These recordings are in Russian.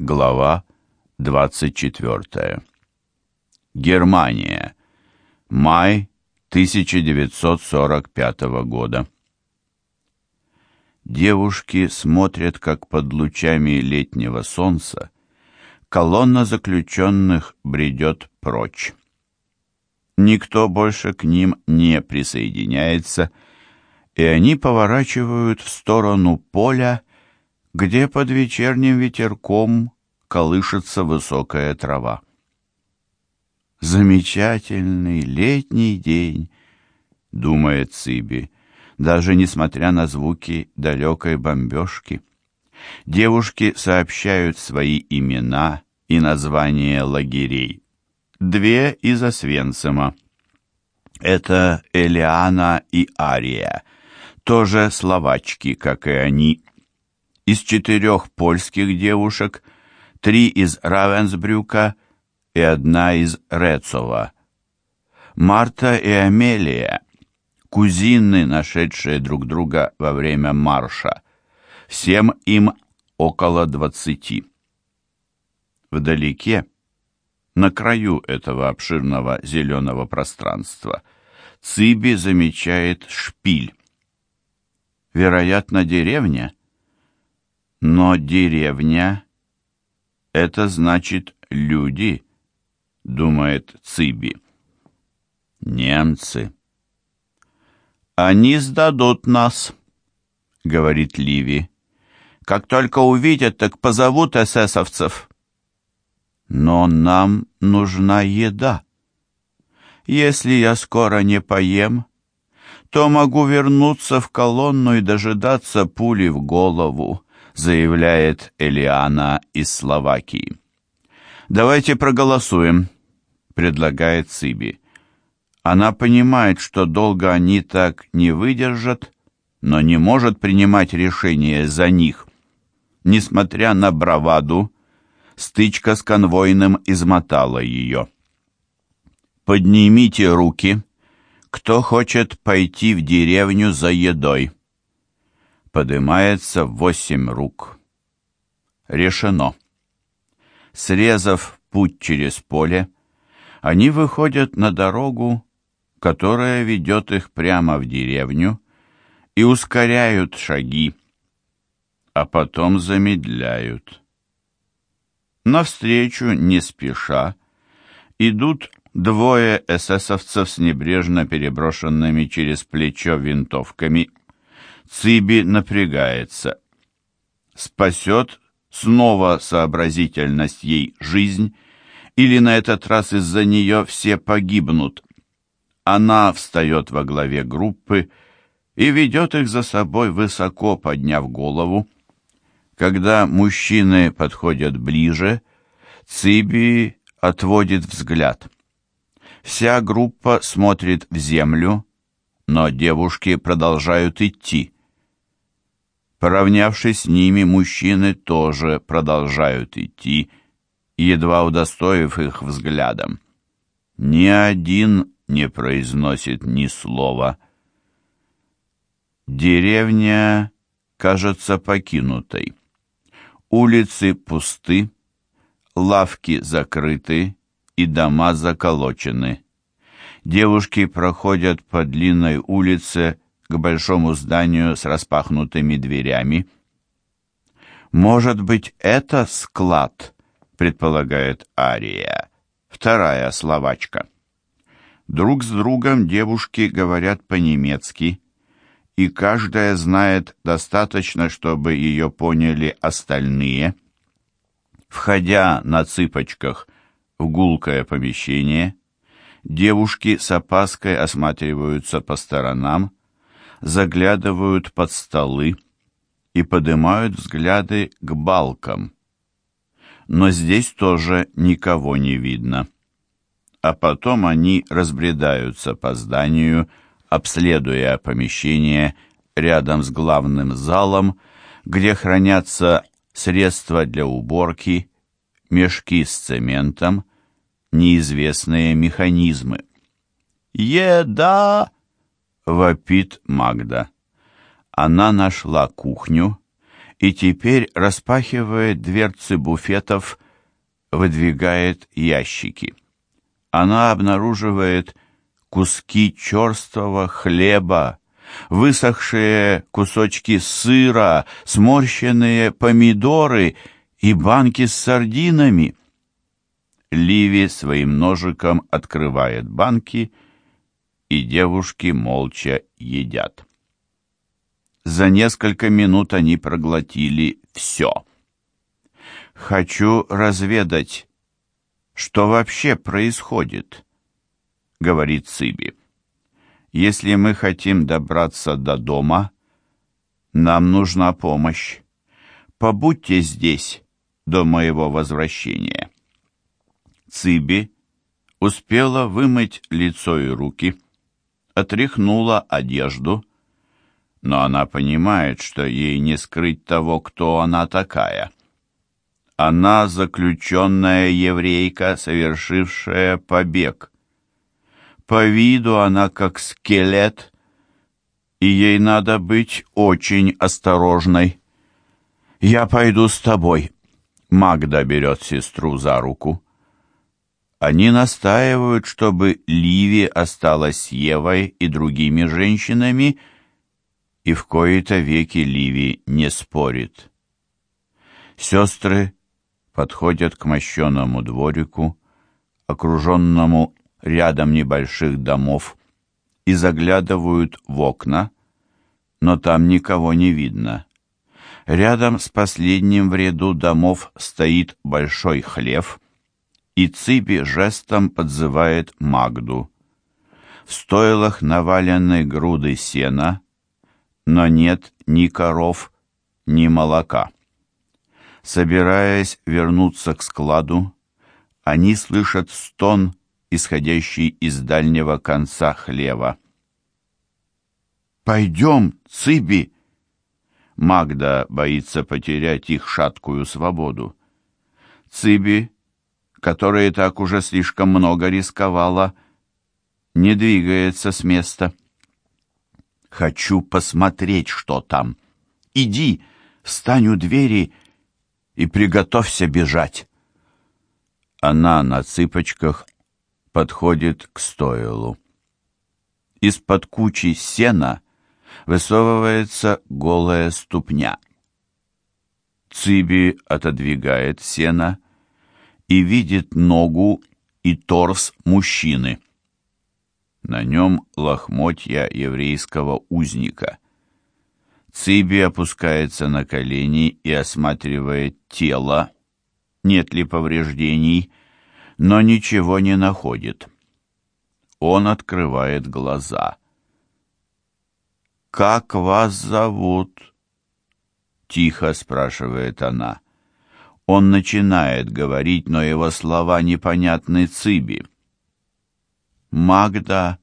Глава 24. Германия. Май 1945 года. Девушки смотрят, как под лучами летнего солнца колонна заключенных бредет прочь. Никто больше к ним не присоединяется, и они поворачивают в сторону поля, где под вечерним ветерком колышется высокая трава. «Замечательный летний день», — думает Циби, даже несмотря на звуки далекой бомбежки. Девушки сообщают свои имена и названия лагерей. Две из Освенцима. Это Элиана и Ария, тоже словачки, как и они. Из четырех польских девушек три из Равенсбрюка и одна из Рецова. Марта и Амелия – кузины, нашедшие друг друга во время марша. Всем им около двадцати. Вдалеке, на краю этого обширного зеленого пространства, Циби замечает шпиль. Вероятно, деревня. Но деревня — это значит люди, думает Циби. Немцы. Они сдадут нас, говорит Ливи. Как только увидят, так позовут эсэсовцев. Но нам нужна еда. Если я скоро не поем, то могу вернуться в колонну и дожидаться пули в голову, заявляет Элиана из Словакии. Давайте проголосуем, предлагает Циби. Она понимает, что долго они так не выдержат, но не может принимать решения за них. Несмотря на браваду, Стычка с конвойным измотала ее. «Поднимите руки, кто хочет пойти в деревню за едой». Поднимается восемь рук. Решено. Срезав путь через поле, они выходят на дорогу, которая ведет их прямо в деревню, и ускоряют шаги, а потом замедляют. Навстречу, не спеша, идут двое эсэсовцев с небрежно переброшенными через плечо винтовками. Циби напрягается. Спасет снова сообразительность ей жизнь, или на этот раз из-за нее все погибнут. Она встает во главе группы и ведет их за собой, высоко подняв голову. Когда мужчины подходят ближе, Циби отводит взгляд. Вся группа смотрит в землю, но девушки продолжают идти. Поравнявшись с ними, мужчины тоже продолжают идти, едва удостоив их взглядом. Ни один не произносит ни слова. Деревня кажется покинутой. Улицы пусты, лавки закрыты и дома заколочены. Девушки проходят по длинной улице к большому зданию с распахнутыми дверями. «Может быть, это склад?» — предполагает Ария, вторая словачка. Друг с другом девушки говорят по-немецки, и каждая знает достаточно, чтобы ее поняли остальные. Входя на цыпочках в гулкое помещение, девушки с опаской осматриваются по сторонам, заглядывают под столы и поднимают взгляды к балкам. Но здесь тоже никого не видно. А потом они разбредаются по зданию, обследуя помещение рядом с главным залом, где хранятся средства для уборки, мешки с цементом, неизвестные механизмы. «Еда!» — вопит Магда. Она нашла кухню и теперь распахивает дверцы буфетов, выдвигает ящики. Она обнаруживает куски черствого хлеба, высохшие кусочки сыра, сморщенные помидоры и банки с сардинами. Ливи своим ножиком открывает банки, и девушки молча едят. За несколько минут они проглотили все. «Хочу разведать, что вообще происходит», — говорит Циби. «Если мы хотим добраться до дома, нам нужна помощь. Побудьте здесь до моего возвращения». Циби успела вымыть лицо и руки, отряхнула одежду, но она понимает, что ей не скрыть того, кто она такая. Она заключенная еврейка, совершившая побег. По виду она как скелет, и ей надо быть очень осторожной. «Я пойду с тобой», — Магда берет сестру за руку. Они настаивают, чтобы Ливи осталась с Евой и другими женщинами, и в кои-то веки Ливи не спорит. Сестры подходят к мощенному дворику, окруженному рядом небольших домов, и заглядывают в окна, но там никого не видно. Рядом с последним в ряду домов стоит большой хлев — и Циби жестом подзывает Магду. В стойлах навалены груды сена, но нет ни коров, ни молока. Собираясь вернуться к складу, они слышат стон, исходящий из дальнего конца хлева. «Пойдем, Циби!» Магда боится потерять их шаткую свободу. Циби которая так уже слишком много рисковала, не двигается с места. «Хочу посмотреть, что там. Иди, встань у двери и приготовься бежать». Она на цыпочках подходит к стойлу. Из-под кучи сена высовывается голая ступня. Циби отодвигает сено и видит ногу и торс мужчины. На нем лохмотья еврейского узника. Циби опускается на колени и осматривает тело, нет ли повреждений, но ничего не находит. Он открывает глаза. «Как вас зовут?» — тихо спрашивает она. Он начинает говорить, но его слова непонятны Циби. «Магда,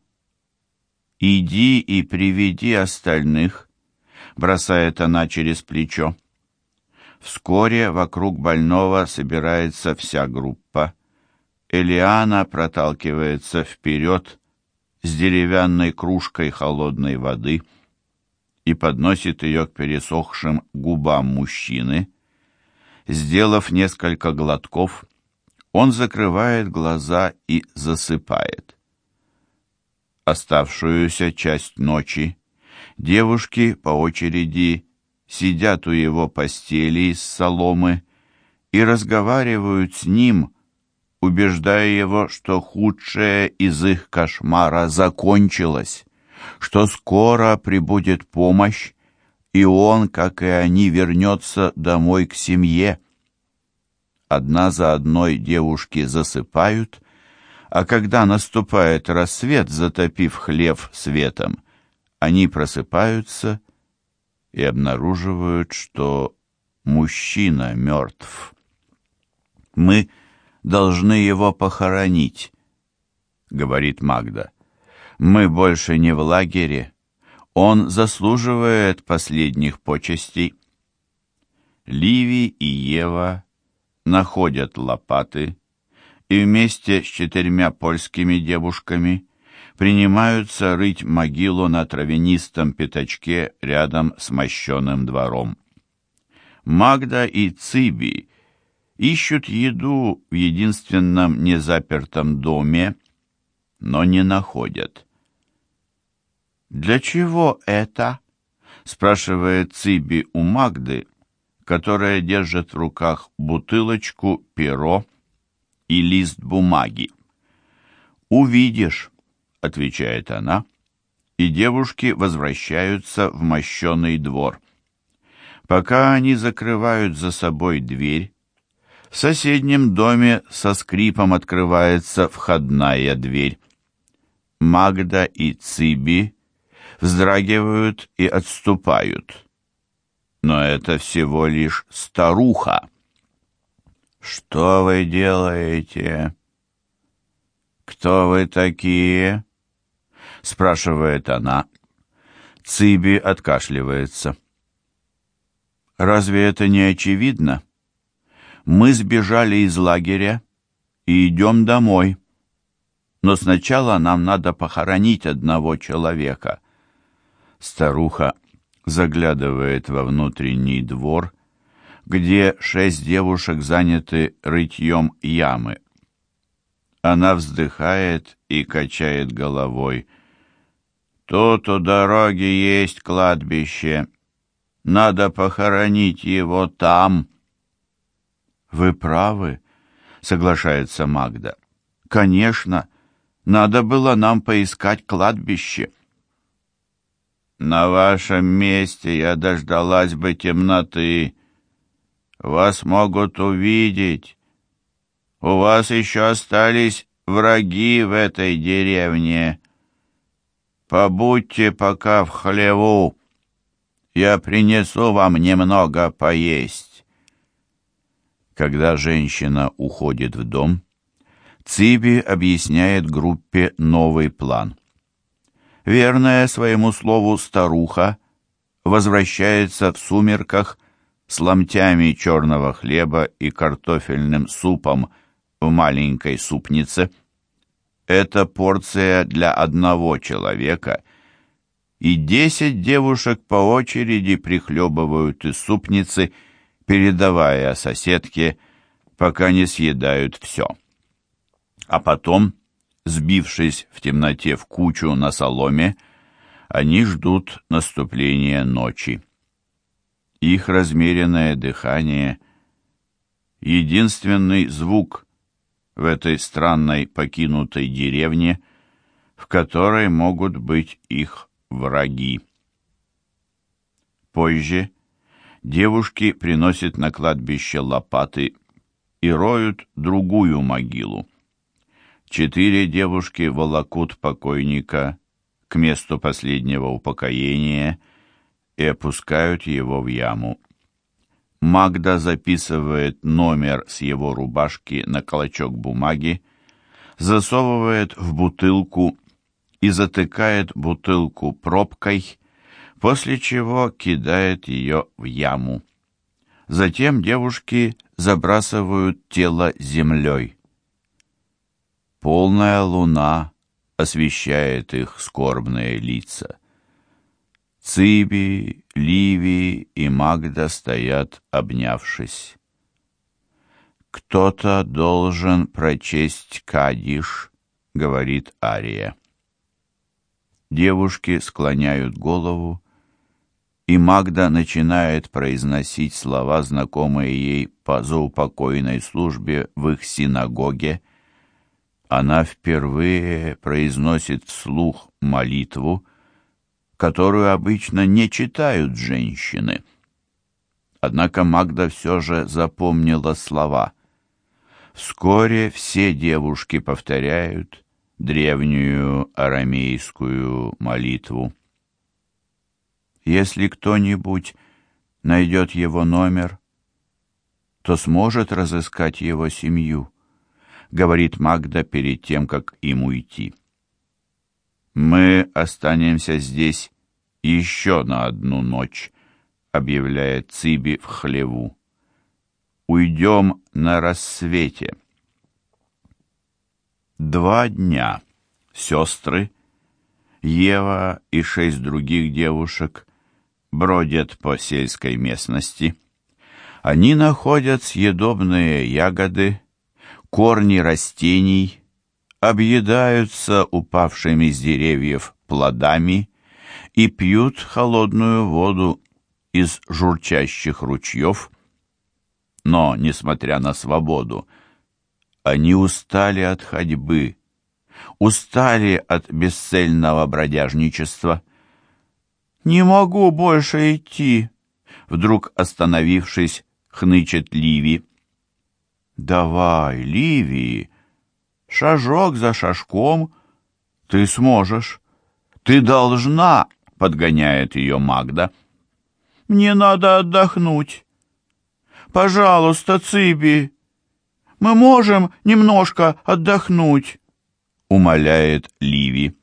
иди и приведи остальных», — бросает она через плечо. Вскоре вокруг больного собирается вся группа. Элиана проталкивается вперед с деревянной кружкой холодной воды и подносит ее к пересохшим губам мужчины, Сделав несколько глотков, он закрывает глаза и засыпает. Оставшуюся часть ночи девушки по очереди сидят у его постели из соломы и разговаривают с ним, убеждая его, что худшее из их кошмара закончилось, что скоро прибудет помощь, и он, как и они, вернется домой к семье. Одна за одной девушки засыпают, а когда наступает рассвет, затопив хлев светом, они просыпаются и обнаруживают, что мужчина мертв. «Мы должны его похоронить», — говорит Магда. «Мы больше не в лагере». Он заслуживает последних почестей. Ливи и Ева находят лопаты и вместе с четырьмя польскими девушками принимаются рыть могилу на травянистом пятачке рядом с мощеным двором. Магда и Циби ищут еду в единственном незапертом доме, но не находят. «Для чего это?» — спрашивает Циби у Магды, которая держит в руках бутылочку, перо и лист бумаги. «Увидишь», — отвечает она, и девушки возвращаются в мощеный двор. Пока они закрывают за собой дверь, в соседнем доме со скрипом открывается входная дверь. Магда и Циби вздрагивают и отступают. Но это всего лишь старуха. «Что вы делаете?» «Кто вы такие?» — спрашивает она. Циби откашливается. «Разве это не очевидно? Мы сбежали из лагеря и идем домой. Но сначала нам надо похоронить одного человека». Старуха заглядывает во внутренний двор, где шесть девушек заняты рытьем ямы. Она вздыхает и качает головой. «Тут у дороги есть кладбище. Надо похоронить его там». «Вы правы», — соглашается Магда. «Конечно, надо было нам поискать кладбище». «На вашем месте я дождалась бы темноты. Вас могут увидеть, у вас еще остались враги в этой деревне. Побудьте пока в хлеву. Я принесу вам немного поесть. Когда женщина уходит в дом, Циби объясняет группе новый план. Верная своему слову старуха возвращается в сумерках с ломтями черного хлеба и картофельным супом – в маленькой супнице. Это порция для одного человека, и десять девушек по очереди прихлебывают из супницы, передавая соседке, пока не съедают все. А потом, сбившись в темноте в кучу на соломе, они ждут наступления ночи. Их размеренное дыхание — единственный звук, в этой странной покинутой деревне, в которой могут быть их враги. Позже девушки приносят на кладбище лопаты и роют другую могилу. Четыре девушки волокут покойника к месту последнего упокоения и опускают его в яму. Магда записывает номер с его рубашки на клочок бумаги, засовывает в бутылку и затыкает бутылку пробкой, после чего кидает ее в яму. Затем девушки забрасывают тело землей. Полная луна освещает их скорбные лица. Циби, Ливи и Магда стоят, обнявшись. «Кто-то должен прочесть Кадиш», — говорит Ария. Девушки склоняют голову, и Магда начинает произносить слова, знакомые ей по заупокойной службе в их синагоге. Она впервые произносит вслух молитву, которую обычно не читают женщины. Однако Магда все же запомнила слова. Вскоре все девушки повторяют древнюю арамейскую молитву. Если кто-нибудь найдет его номер, то сможет разыскать его семью, говорит Магда перед тем, как им уйти. «Мы останемся здесь еще на одну ночь», — объявляет Циби в хлеву. «Уйдем на рассвете». Два дня сестры, Ева и шесть других девушек бродят по сельской местности. Они находят съедобные ягоды, корни растений, объедаются упавшими с деревьев плодами и пьют холодную воду из журчащих ручьев. Но, несмотря на свободу, они устали от ходьбы, устали от бесцельного бродяжничества. «Не могу больше идти», — вдруг остановившись, хнычет Ливи. «Давай, Ливи, шажок за шажком ты сможешь. Ты должна», — подгоняет ее Магда. «Мне надо отдохнуть. Пожалуйста, Циби, мы можем немножко отдохнуть», — умоляет Ливи.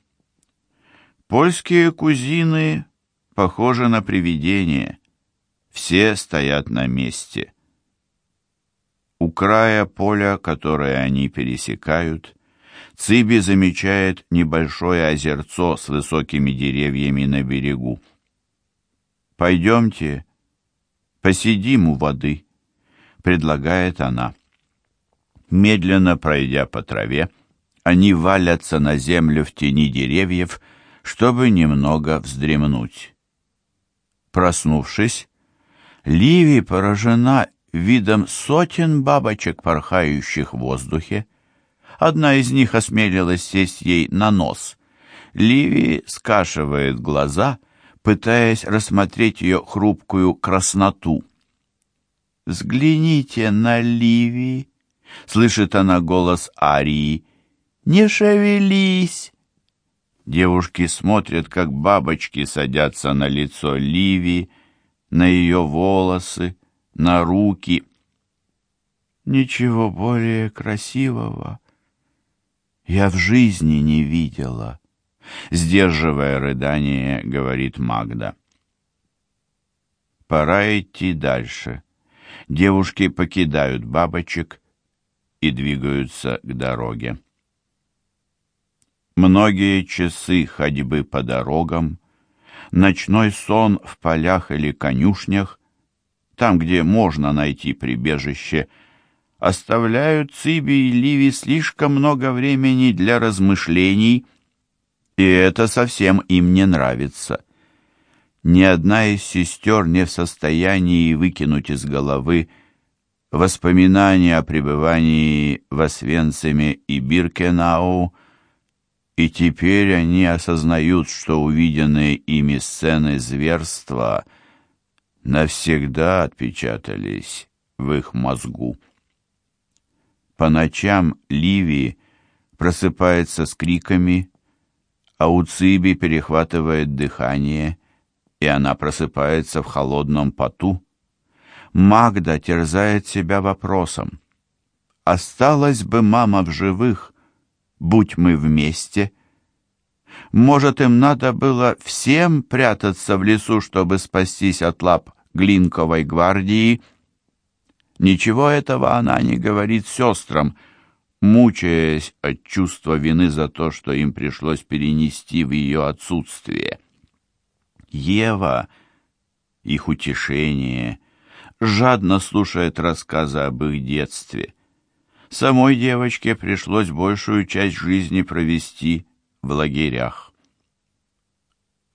Польские кузины похожи на привидения. Все стоят на месте. У края поля, которое они пересекают, Циби замечает небольшое озерцо с высокими деревьями на берегу. «Пойдемте, посидим у воды», — предлагает она. Медленно пройдя по траве, они валятся на землю в тени деревьев, чтобы немного вздремнуть. Проснувшись, Ливи поражена видом сотен бабочек, порхающих в воздухе. Одна из них осмелилась сесть ей на нос. Ливи скашивает глаза, пытаясь рассмотреть ее хрупкую красноту. «Взгляните на Ливи!» — слышит она голос Арии. «Не шевелись!» Девушки смотрят, как бабочки садятся на лицо Ливи, на ее волосы, на руки. Ничего более красивого я в жизни не видела, сдерживая рыдание, говорит Магда. Пора идти дальше. Девушки покидают бабочек и двигаются к дороге. Многие часы ходьбы по дорогам, ночной сон в полях или конюшнях там, где можно найти прибежище, оставляют Циби и Ливи слишком много времени для размышлений, и это совсем им не нравится. Ни одна из сестер не в состоянии выкинуть из головы воспоминания о пребывании в Освенциме и Биркенау, и теперь они осознают, что увиденные ими сцены зверства — навсегда отпечатались в их мозгу. По ночам Ливи просыпается с криками, а у Циби перехватывает дыхание, и она просыпается в холодном поту. Магда терзает себя вопросом. «Осталась бы мама в живых, будь мы вместе?» Может, им надо было всем прятаться в лесу, чтобы спастись от лап Глинковой гвардии? Ничего этого она не говорит сестрам, мучаясь от чувства вины за то, что им пришлось перенести в ее отсутствие. Ева, их утешение, жадно слушает рассказы об их детстве. Самой девочке пришлось большую часть жизни провести в лагерях.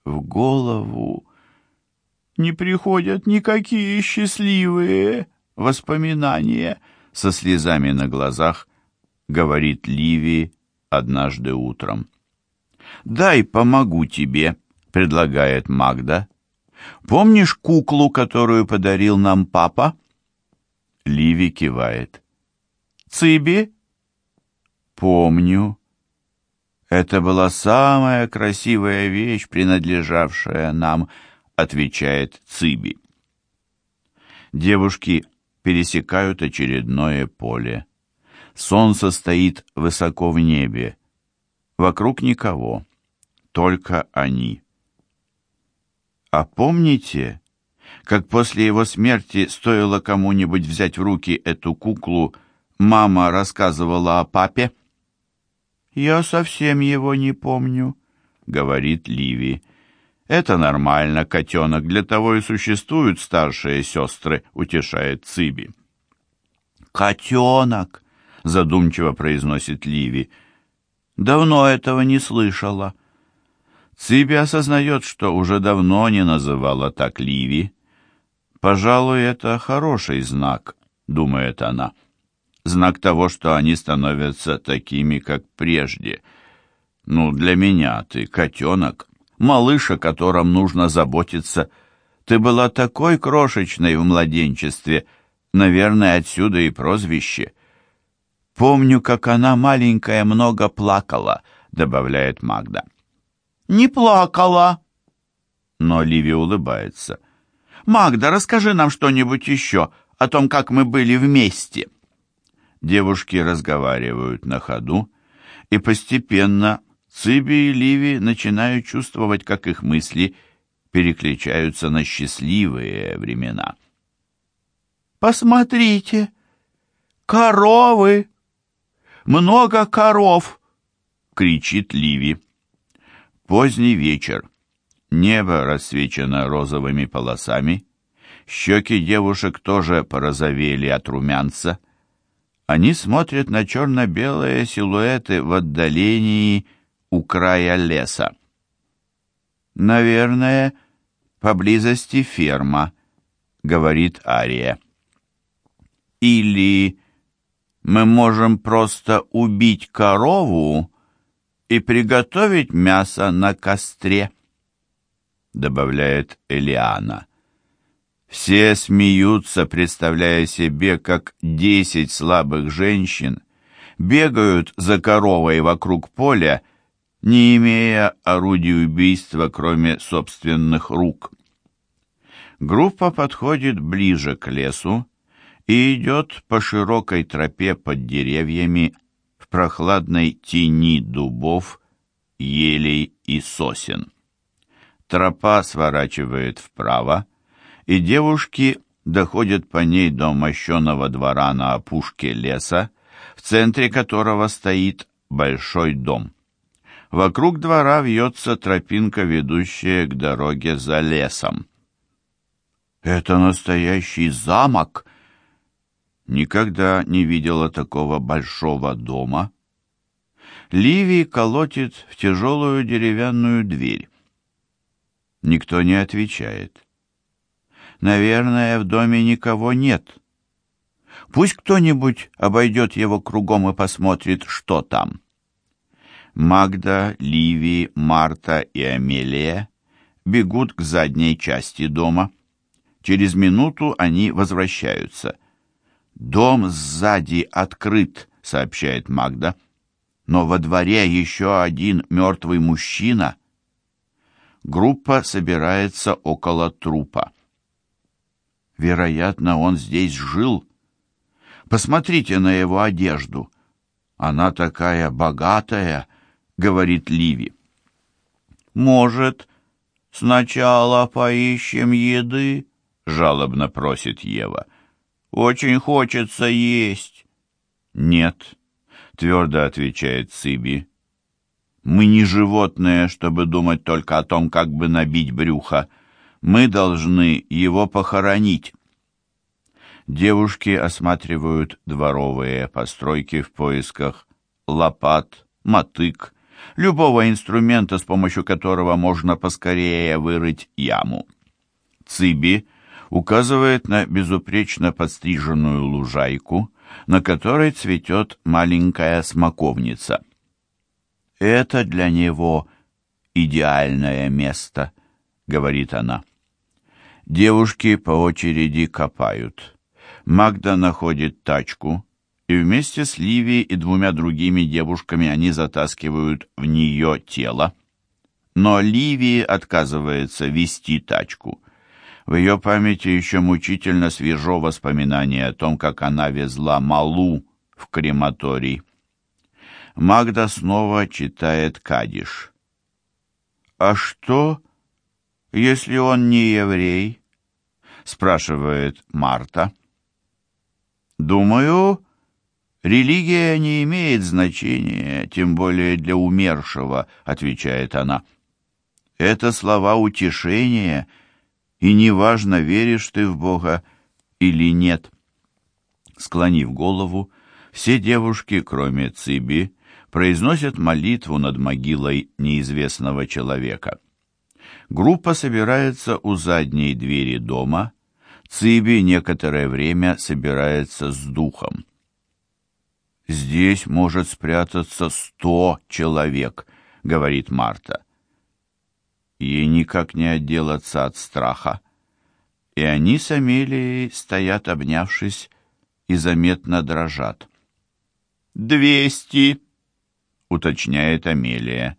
В голову не приходят никакие счастливые воспоминания, со слезами на глазах говорит Ливи однажды утром. «Дай помогу тебе», — предлагает Магда. «Помнишь куклу, которую подарил нам папа?» Ливи кивает. «Циби?» «Помню», «Это была самая красивая вещь, принадлежавшая нам», — отвечает Циби. Девушки пересекают очередное поле. Солнце стоит высоко в небе. Вокруг никого, только они. А помните, как после его смерти стоило кому-нибудь взять в руки эту куклу, мама рассказывала о папе? «Я совсем его не помню», — говорит Ливи. «Это нормально, котенок, для того и существуют старшие сестры», — утешает Циби. «Котенок», — задумчиво произносит Ливи. «Давно этого не слышала». Циби осознает, что уже давно не называла так Ливи. «Пожалуй, это хороший знак», — думает она. «Знак того, что они становятся такими, как прежде. Ну, для меня ты котенок, малыш, о котором нужно заботиться. Ты была такой крошечной в младенчестве, наверное, отсюда и прозвище». «Помню, как она маленькая много плакала», — добавляет Магда. «Не плакала». Но Ливи улыбается. «Магда, расскажи нам что-нибудь еще о том, как мы были вместе». Девушки разговаривают на ходу, и постепенно Циби и Ливи начинают чувствовать, как их мысли переключаются на счастливые времена. «Посмотрите! Коровы! Много коров!» — кричит Ливи. Поздний вечер. Небо рассвечено розовыми полосами. Щеки девушек тоже порозовели от румянца. Они смотрят на черно-белые силуэты в отдалении у края леса. «Наверное, поблизости ферма», — говорит Ария. «Или мы можем просто убить корову и приготовить мясо на костре», — добавляет Элиана. Все смеются, представляя себе, как десять слабых женщин бегают за коровой вокруг поля, не имея орудий убийства, кроме собственных рук. Группа подходит ближе к лесу и идет по широкой тропе под деревьями в прохладной тени дубов, елей и сосен. Тропа сворачивает вправо, и девушки доходят по ней до мощеного двора на опушке леса, в центре которого стоит большой дом. Вокруг двора вьется тропинка, ведущая к дороге за лесом. «Это настоящий замок!» Никогда не видела такого большого дома. Ливий колотит в тяжелую деревянную дверь. Никто не отвечает. Наверное, в доме никого нет. Пусть кто-нибудь обойдет его кругом и посмотрит, что там. Магда, Ливи, Марта и Амелия бегут к задней части дома. Через минуту они возвращаются. «Дом сзади открыт», — сообщает Магда. «Но во дворе еще один мертвый мужчина». Группа собирается около трупа. Вероятно, он здесь жил. Посмотрите на его одежду. Она такая богатая, говорит Ливи. Может, сначала поищем еды? жалобно просит Ева. Очень хочется есть. Нет, твердо отвечает Циби. Мы не животные, чтобы думать только о том, как бы набить брюхо. Мы должны его похоронить. Девушки осматривают дворовые постройки в поисках лопат, мотык, любого инструмента, с помощью которого можно поскорее вырыть яму. Циби указывает на безупречно подстриженную лужайку, на которой цветет маленькая смоковница. Это для него идеальное место —— говорит она. Девушки по очереди копают. Магда находит тачку, и вместе с Ливией и двумя другими девушками они затаскивают в нее тело. Но Ливии отказывается вести тачку. В ее памяти еще мучительно свежо воспоминание о том, как она везла Малу в крематорий. Магда снова читает Кадиш. «А что, если он не еврей?» — спрашивает Марта. «Думаю, религия не имеет значения, тем более для умершего», — отвечает она. Это слова утешения, и неважно, веришь ты в Бога или нет. Склонив голову, все девушки, кроме Циби, произносят молитву над могилой неизвестного человека. Группа собирается у задней двери дома. Циби некоторое время собирается с духом. «Здесь может спрятаться сто человек», — говорит Марта. Ей никак не отделаться от страха. И они с Амелией стоят, обнявшись, и заметно дрожат. «Двести!» — уточняет Амелия.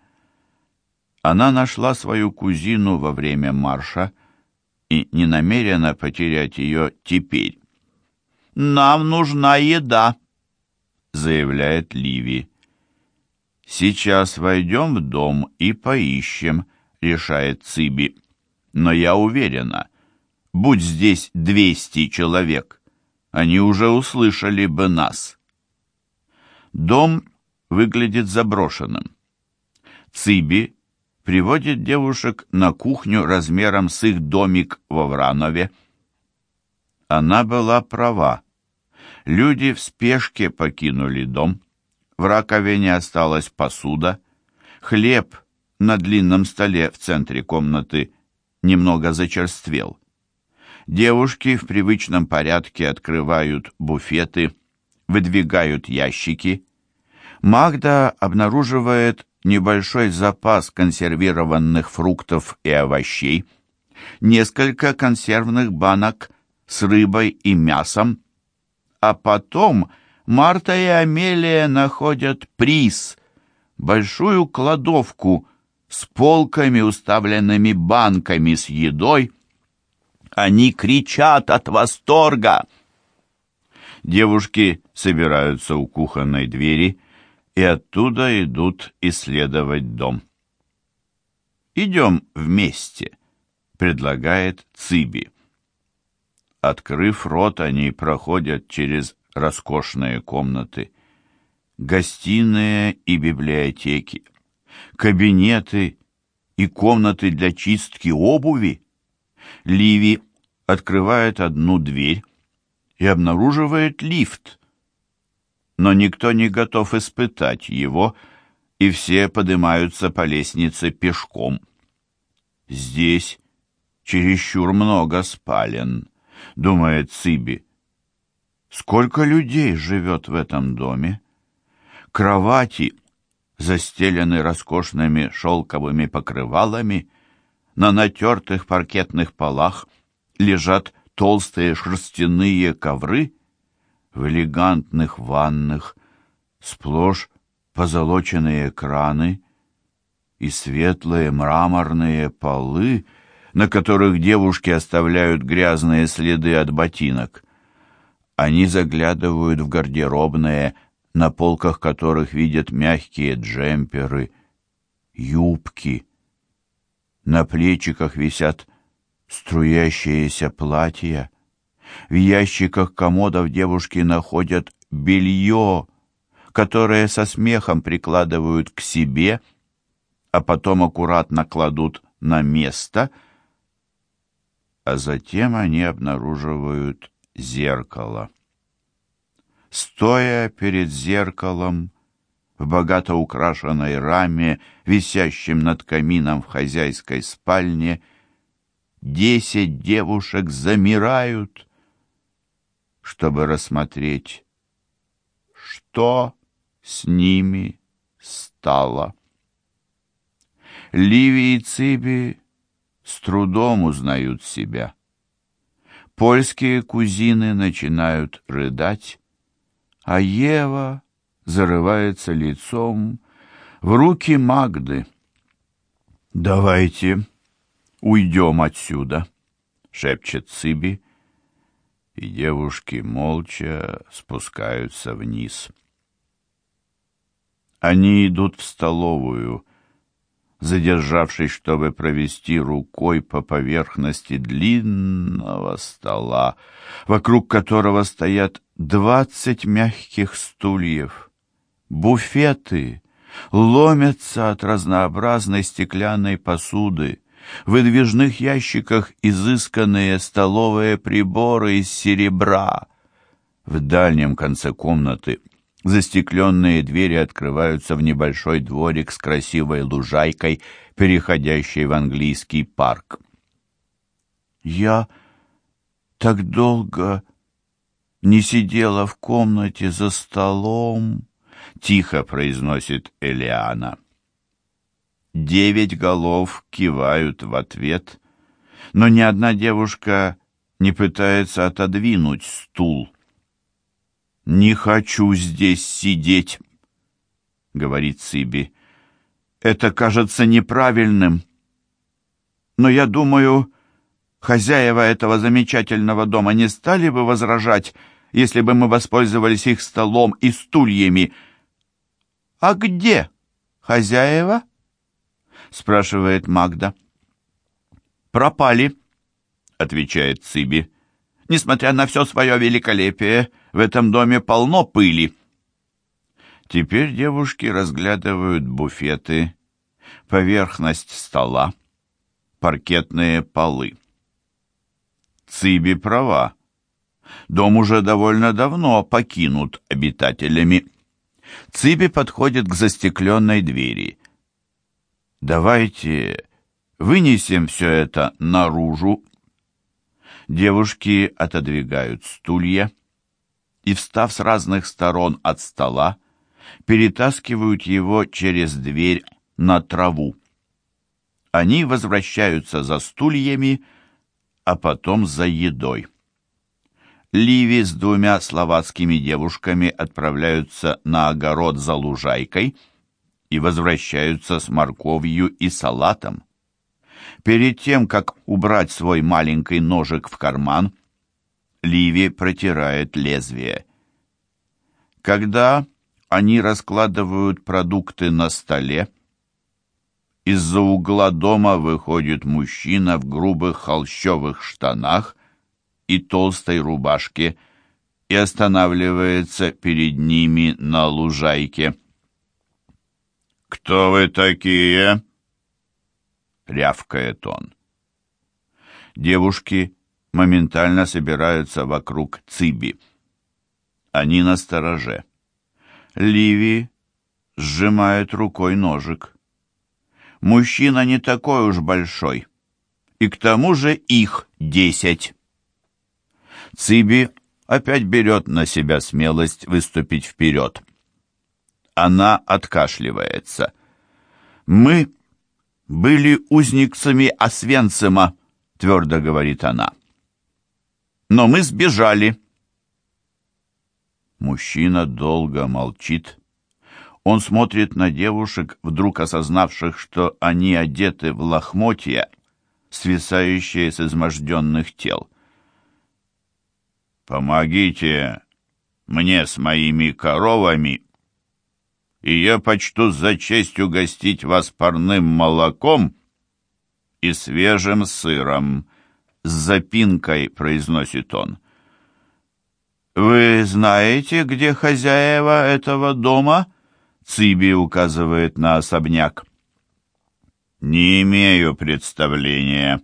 Она нашла свою кузину во время марша и не намерена потерять ее теперь. «Нам нужна еда!» заявляет Ливи. «Сейчас войдем в дом и поищем», — решает Циби. «Но я уверена, будь здесь двести человек, они уже услышали бы нас». Дом выглядит заброшенным. Циби приводит девушек на кухню размером с их домик во Вранове. Она была права. Люди в спешке покинули дом. В раковине осталась посуда. Хлеб на длинном столе в центре комнаты немного зачерствел. Девушки в привычном порядке открывают буфеты, выдвигают ящики. Магда обнаруживает небольшой запас консервированных фруктов и овощей, несколько консервных банок с рыбой и мясом, а потом Марта и Амелия находят приз — большую кладовку с полками, уставленными банками с едой. Они кричат от восторга. Девушки собираются у кухонной двери и оттуда идут исследовать дом. «Идем вместе», — предлагает Циби. Открыв рот, они проходят через роскошные комнаты, гостиные и библиотеки, кабинеты и комнаты для чистки обуви. Ливи открывает одну дверь и обнаруживает лифт. Но никто не готов испытать его, и все поднимаются по лестнице пешком. Здесь чересчур много спален думает Циби. Сколько людей живет в этом доме? Кровати застелены роскошными шелковыми покрывалами, на натертых паркетных полах лежат толстые шерстяные ковры, в элегантных ваннах сплошь позолоченные краны и светлые мраморные полы — на которых девушки оставляют грязные следы от ботинок. Они заглядывают в гардеробные, на полках которых видят мягкие джемперы, юбки. На плечиках висят струящиеся платья. В ящиках комодов девушки находят белье, которое со смехом прикладывают к себе, а потом аккуратно кладут на место — а затем они обнаруживают зеркало. Стоя перед зеркалом, в богато украшенной раме, висящем над камином в хозяйской спальне, десять девушек замирают, чтобы рассмотреть, что с ними стало. Ливи и Циби с трудом узнают себя. Польские кузины начинают рыдать, а Ева зарывается лицом в руки Магды. «Давайте уйдем отсюда», — шепчет Циби, и девушки молча спускаются вниз. Они идут в столовую, задержавшись, чтобы провести рукой по поверхности длинного стола, вокруг которого стоят двадцать мягких стульев, буфеты, ломятся от разнообразной стеклянной посуды, в выдвижных ящиках изысканные столовые приборы из серебра. В дальнем конце комнаты застекленные двери открываются в небольшой дворик с красивой лужайкой, переходящей в английский парк. «Я так долго не сидела в комнате за столом», — тихо произносит Элиана. Девять голов кивают в ответ, но ни одна девушка не пытается отодвинуть стул. «Не хочу здесь сидеть», — говорит Сиби. «Это кажется неправильным. Но я думаю, хозяева этого замечательного дома не стали бы возражать, если бы мы воспользовались их столом и стульями. А где хозяева?» — спрашивает Магда. «Пропали», — отвечает Циби. «Несмотря на все свое великолепие, в этом доме полно пыли». Теперь девушки разглядывают буфеты, поверхность стола, паркетные полы. Циби права. Дом уже довольно давно покинут обитателями. Циби подходит к застекленной двери. Давайте вынесем все это наружу. Девушки отодвигают стулья и, встав с разных сторон от стола, перетаскивают его через дверь на траву. Они возвращаются за стульями, а потом за едой. Ливи с двумя словацкими девушками отправляются на огород за лужайкой — и возвращаются с морковью и салатом. Перед тем, как убрать свой маленький ножик в карман, Ливи протирает лезвие. Когда они раскладывают продукты на столе, из-за угла дома выходит мужчина в грубых холщовых штанах и толстой рубашке и останавливается перед ними на лужайке. «Кто вы такие?» — рявкает он. Девушки моментально собираются вокруг Циби. Они на стороже. Ливи сжимает рукой ножик. Мужчина не такой уж большой. И к тому же их десять. Циби опять берет на себя смелость выступить вперед. Она откашливается. «Мы были узникцами Освенцима», — твердо говорит она. «Но мы сбежали». Мужчина долго молчит. Он смотрит на девушек, вдруг осознавших, что они одеты в лохмотья, свисающие с изможденных тел. «Помогите мне с моими коровами», и я почту за честь угостить вас парным молоком и свежим сыром. С запинкой произносит он. «Вы знаете, где хозяева этого дома?» Циби указывает на особняк. «Не имею представления»,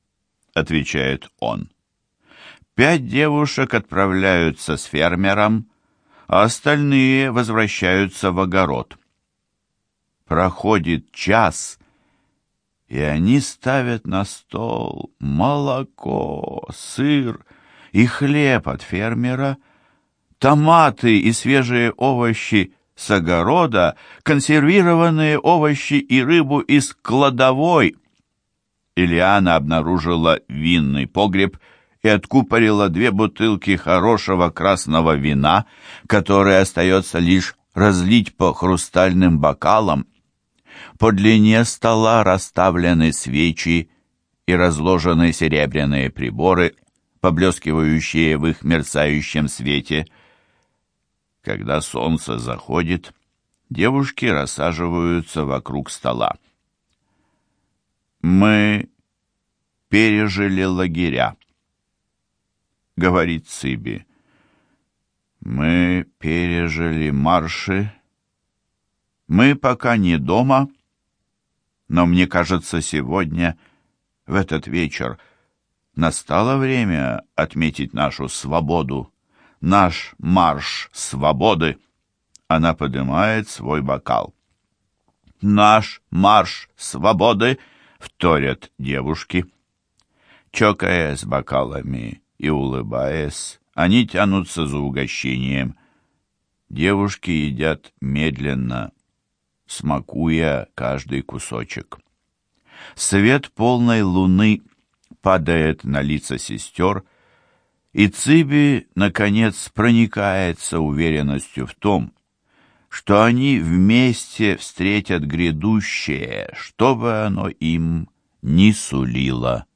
— отвечает он. Пять девушек отправляются с фермером, а остальные возвращаются в огород. Проходит час, и они ставят на стол молоко, сыр и хлеб от фермера, томаты и свежие овощи с огорода, консервированные овощи и рыбу из кладовой. Ильяна обнаружила винный погреб и откупорила две бутылки хорошего красного вина, которое остается лишь разлить по хрустальным бокалам. По длине стола расставлены свечи и разложены серебряные приборы, поблескивающие в их мерцающем свете. Когда солнце заходит, девушки рассаживаются вокруг стола. Мы пережили лагеря. — говорит Циби. «Мы пережили марши Мы пока не дома, но мне кажется, сегодня, в этот вечер, настало время отметить нашу свободу, наш марш свободы. Она поднимает свой бокал. «Наш марш свободы!» — вторят девушки. Чокаясь бокалами и улыбаясь, они тянутся за угощением. Девушки едят медленно, смакуя каждый кусочек. Свет полной луны падает на лица сестер, и Циби, наконец, проникается уверенностью в том, что они вместе встретят грядущее, что бы оно им ни сулило.